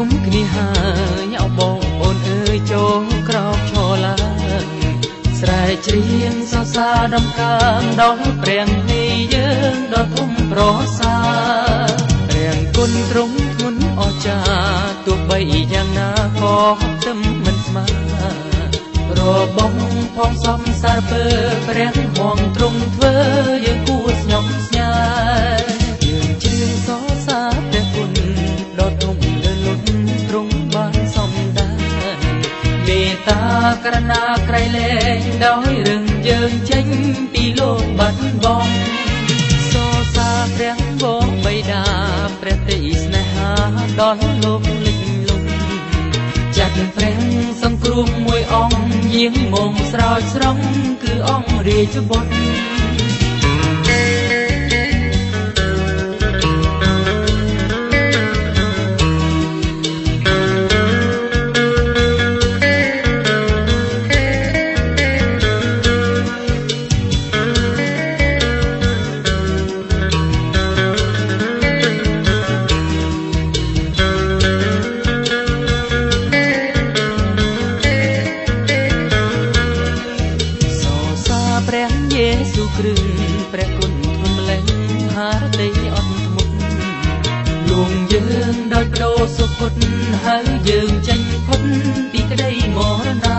ុំគ្នាហើយអោបងអូនអើយចូលក្រោកឈរឡើងស្រែកច្រៀងសរសើរដំកើងដល់ព្រះនេះយើងដ៏ធំប្រសើរព្រះគុណទ្រង់ធ្ងន់អស្ចារ្យទោះបីយ៉ាងណាក៏ខ្ទឹមមិនស្មើរបងផងសំសារពើព្រះហងទ្រង់ ក្រណាក្រៃលែងដោយរឿងយើងចេញពីលោកបាត់បង់សរសើរព្រះបងបិតាព្រះទេស្នេហាដល់លោកលិចលំចាត់ព្រះសង្គ្រោះមួយអង្គយាងមកស្រោចស្រង់គឺអង្គរាជបុត្រ យេស៊ូគ្រឿងព្រះគុណធំលែងហារតីអត់ធ្មត់លួងយើងដោយបដូរសុគតហើយយើងចេញផុតពីក្តីមរណា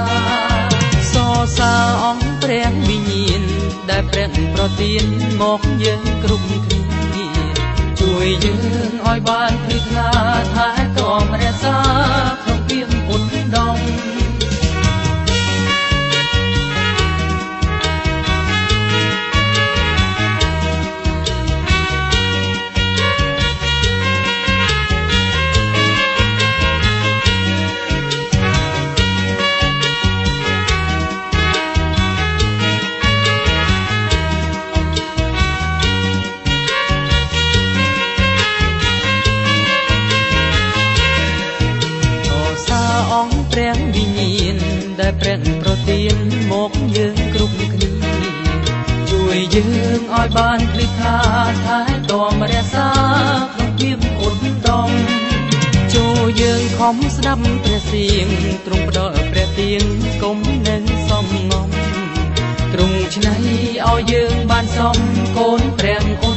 សរសើរអង្គព្រះវិញ្ញាណដែលព្រះប្រទានមកយើងគ្រប់គ្នាជួយយើងឲ្យបានភ្លឺថ្លា ព្រះវិញ្ញាណដែលព្រះប្រទានមកយើងគ្រប់គ្នាជួយយើងឲ្យបានភ្លឺថ្លាថែទាំរក្សាក្នុងភាពអត់ដំចូលយើងខំស្ដាប់ព្រះសៀងទ្រង់ផ្ដល់ព្រះទានកុំនឹងសំងំទ្រង់ឆ្នៃឲ្យយើងបានសំកូនព្រះអ៊ុនដំពុទ្ធលោកា